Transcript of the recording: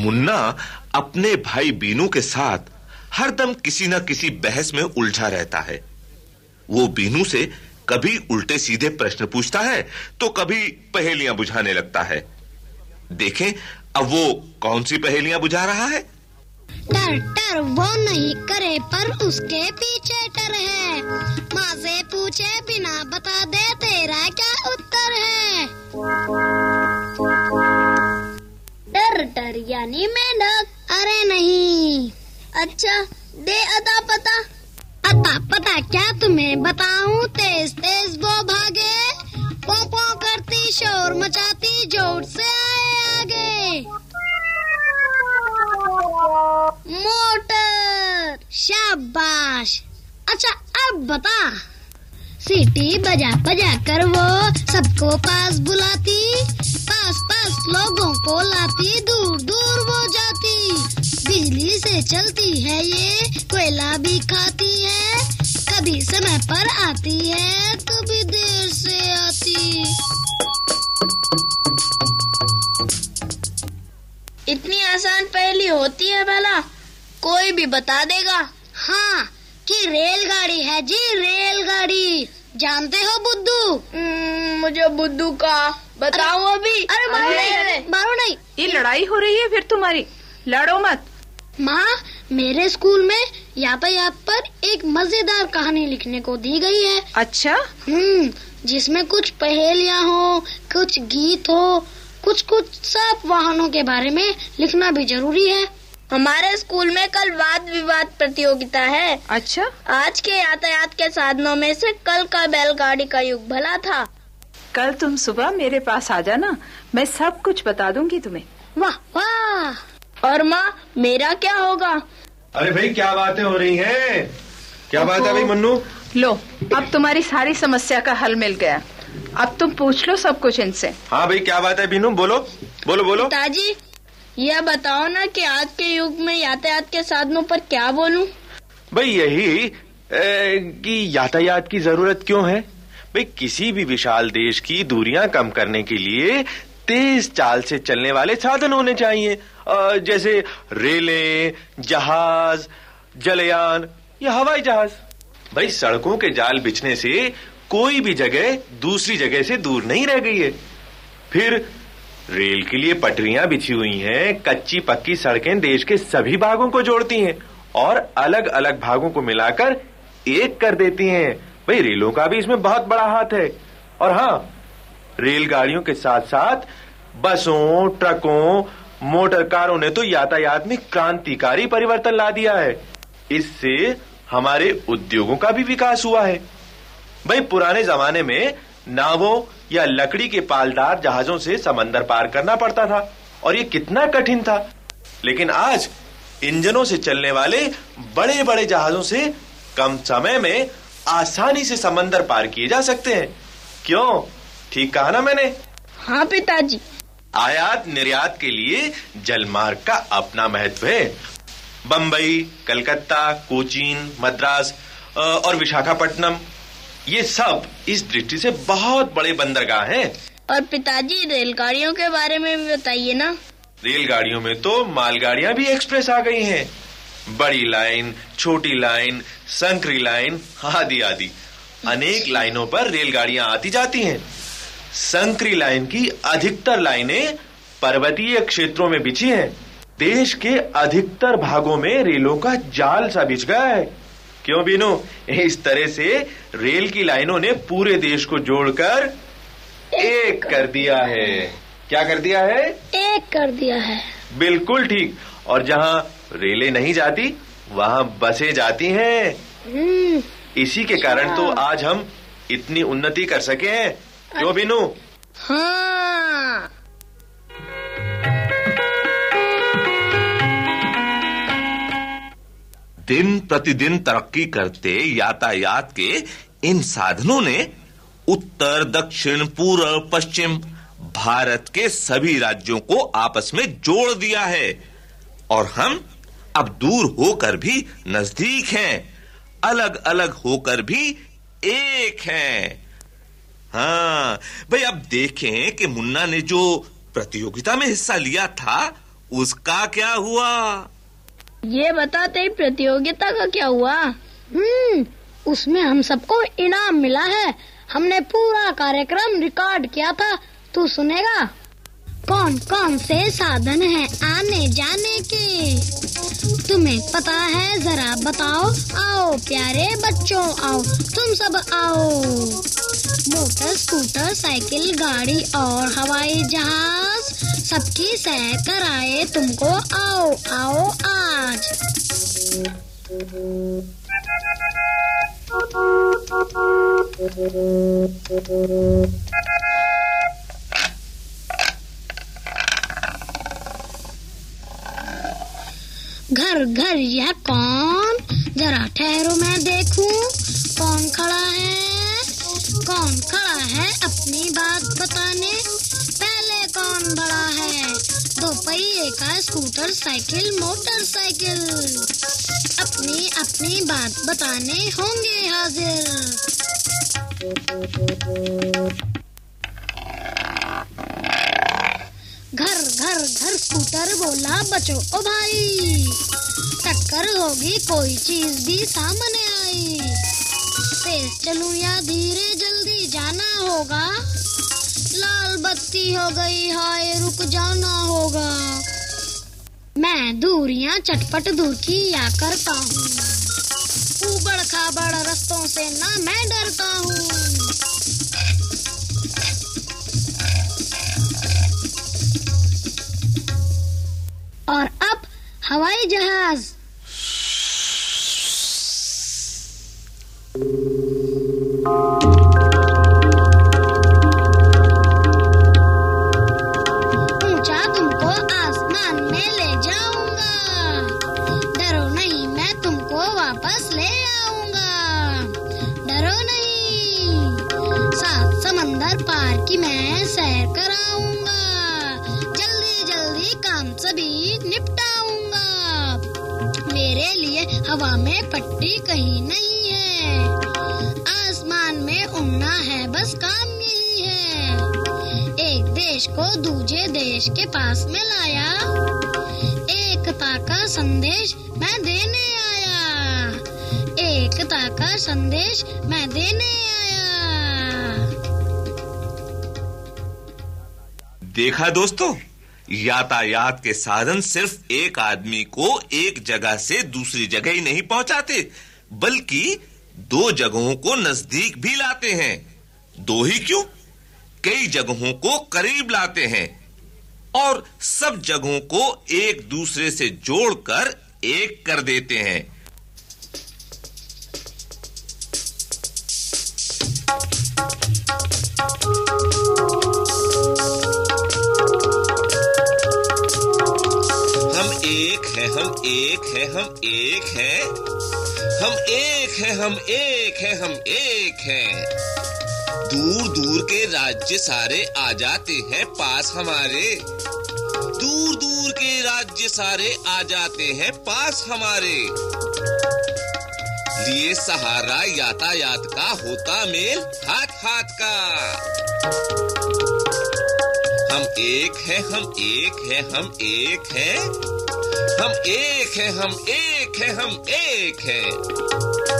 मुन्ना अपने भाई बीनू के साथ हरदम किसी न किसी बहस में उलझा रहता है। वो बीनू से कभी उल्टे सीधे प्रश्न पूछता है तो कभी पहेलियाँ बुझाने लगता है। देखें, अब वो कौन सी पहेलियाँ बुझा रहा है? टर टर वो नहीं करे, पर उसके पीछे टर है। माँ से पूछे बिना बता दे, तेरा क्या उत्तर है? टर यानी मेंढक अरे नहीं। अच्छा दे अता पता। अता पता क्या तुम्हें बताऊँ? तेज तेज वो भागे पो पो करती शोर मचाती, ज़ोर से आए आगे। मोटर, शाबाश। अच्छा अब बता। सीटी बजा बजा कर वो सबको पास बुलाती पास पास लोगों को लाती दूर दूर वो जाती। बिजली से चलती है ये, कोयला भी खाती है। कभी समय पर आती है कभी देर से आती। इतनी आसान पहली होती है भला, कोई भी बता देगा। हाँ कि रेलगाड़ी है जी, रेलगाड़ी। जानते हो बुद्धू? मुझे बुद्धू का बताओ अभी। अरे मारो नहीं अरे। मारो नहीं। ये लड़ाई हो रही है फिर तुम्हारी। लड़ो मत। माँ मेरे स्कूल में यातायात पर एक मज़ेदार कहानी लिखने को दी गई है। अच्छा? हम्म जिसमें कुछ पहेलियाँ हो कुछ गीत हो कुछ कुछ सब वाहनों के बारे में लिखना भी ज़रूरी है। हमारे स्कूल में कल वाद विवाद प्रतियोगिता है। अच्छा? आज के यातायात के साधनों में से कल का बैलगाड़ी का युग भला था। कल तुम सुबह मेरे पास आ जाना मैं सब कुछ बता दूँगी तुम्हें। वाह वाह। और माँ मेरा क्या होगा? अरे भाई क्या बातें हो रही हैं? क्या बात है भाई मन्नू? लो अब तुम्हारी सारी समस्या का हल मिल गया। अब तुम पूछ लो सब कुछ इनसे। हाँ भाई क्या बात है बीनू? बोलो। बोलो बोलो। पिताजी यह बताओ ना कि आज के युग में यातायात के साधनों पर क्या बोलूँ? भाई यही ए, कि यातायात की ज़रूरत क्यों है? भाई किसी भी विशाल देश की दूरियाँ कम करने के लिए तेज चाल से चलने वाले साधन होने चाहिए। जैसे रेलें, जहाज़, जलयान या हवाई जहाज़। भाई, सड़कों के जाल बिछने से कोई भी जगह दूसरी जगह से दूर नहीं रह गई है। फिर रेल के लिए पटरियाँ बिछी हुई हैं, कच्ची पक्की सड़कें देश के सभी भागों को जोड़ती हैं और अलग अलग भागों को मिलाकर एक कर देती हैं। भाई, रेलों का भी इसमें बहुत बड़ा हाथ है। और हाँ रेलगाड़ियों के साथ साथ बसों, ट्रकों मोटर कारों ने तो यातायात में क्रांतिकारी परिवर्तन ला दिया है। इससे हमारे उद्योगों का भी विकास हुआ है। भाई, पुराने जमाने में नावों या लकड़ी के पालदार जहाजों से समंदर पार करना पड़ता था, और ये कितना कठिन था। लेकिन आज इंजनों से चलने वाले बड़े बड़े जहाजों से कम समय में आसानी से समंदर पार किए जा सकते हैं। क्यों? ठीक कहा ना मैंने। हाँ पिताजी। आयात निर्यात के लिए जलमार्ग का अपना महत्व है। बंबई कलकत्ता कोचीन मद्रास और विशाखापट्टनम ये सब इस दृष्टि से बहुत बड़े बंदरगाह हैं। और पिताजी रेलगाड़ियों के बारे में भी बताइए ना। रेलगाड़ियों में तो मालगाड़ियाँ भी एक्सप्रेस आ गई हैं। बड़ी लाइन छोटी लाइन संकरी लाइन आदि आदि। अनेक लाइनों पर रेलगाड़ियाँ आती जाती हैं। संकरी लाइन की अधिकतर लाइनें पर्वतीय क्षेत्रों में बिछी हैं। देश के अधिकतर भागों में रेलों का जाल सा बिछ गया है। क्यों बीनू? इस तरह से रेल की लाइनों ने पूरे देश को जोड़कर एक कर दिया है। क्या कर दिया है? एक कर दिया है। बिल्कुल ठीक। और जहाँ रेले नहीं जाती वहाँ बसें जाती हैं। हम्म। इसी के कारण तो अच्छा। आज हम इतनी उन्नति कर सके हैं। क्यों अच्छा। बिनू? हाँ। दिन प्रतिदिन तरक्की करते यातायात के इन साधनों ने उत्तर दक्षिण पूर्व पश्चिम भारत के सभी राज्यों को आपस में जोड़ दिया है। और हम अब दूर होकर भी नज़दीक हैं अलग अलग होकर भी एक हैं। हाँ भाई अब देखें कि मुन्ना ने जो प्रतियोगिता में हिस्सा लिया था उसका क्या हुआ? ये बताते तेरी प्रतियोगिता का क्या हुआ? हम्म उसमें हम सबको इनाम मिला है। हमने पूरा कार्यक्रम रिकॉर्ड किया था तू सुनेगा? कौन कौन से साधन हैं आने जाने के? तुम्हें पता है, जरा बताओ। आओ, प्यारे बच्चों, आओ। तुम सब आओ। मोटर, स्कूटर, साइकिल, गाड़ी और हवाई जहाज़, सबकी सैर कराए तुमको। आओ आओ आज। घर घर यह कौन? जरा ठहरो, मैं देखूँ। कौन खड़ा है? कौन खड़ा है अपनी बात बताने? पहले कौन बड़ा है? दो पहिए का स्कूटर, साइकिल मोटरसाइकिल अपनी अपनी बात बताने होंगे हाजिर। घर घर घर स्कूटर बोला बचो। ओ भाई, टक्कर होगी, कोई चीज़ भी सामने आई। तेज चलूँ या धीरे, जल्दी जाना होगा। लाल बत्ती हो गई, हाय, रुक जाना होगा। मैं दूरियाँ चटपट दूर की या करता हूँ। उबड़ खाबड़ रस्तों से ना मैं डरता हूँ। हवाई जहाज़। ऊँचा तुमको, आसमान में ले जाऊँगा। डरो नहीं, मैं तुमको वापस ले आऊँगा। डरो नहीं। सात समंदर पार की मैं सैर कराऊँगा। जल्दी जल्दी काम सभी लिए हवा में पट्टी कहीं नहीं है। आसमान में उड़ना है, बस काम यही है। एक देश को दूजे देश के पास में लाया। एकता का संदेश मैं देने आया। एकता का संदेश मैं देने आया। देखा दोस्तों? यातायात के साधन सिर्फ़ एक आदमी को एक जगह से दूसरी जगह ही नहीं पहुंचाते, बल्कि दो जगहों को नज़दीक भी लाते हैं। दो ही क्यों? कई जगहों को करीब लाते हैं और सब जगहों को एक दूसरे से जोड़कर एक कर देते हैं। एक है, हम एक है। हम एक है, हम एक है, हम एक है। दूर दूर के राज्य सारे आ जाते हैं, पास हमारे। दूर दूर के राज्य सारे आ जाते हैं, पास हमारे। लिए सहारा यातायात का होता मेल हाथ हाथ का। हम एक है, हम एक है, हम एक हैं। हम एक हैं हम एक हैं हम एक हैं।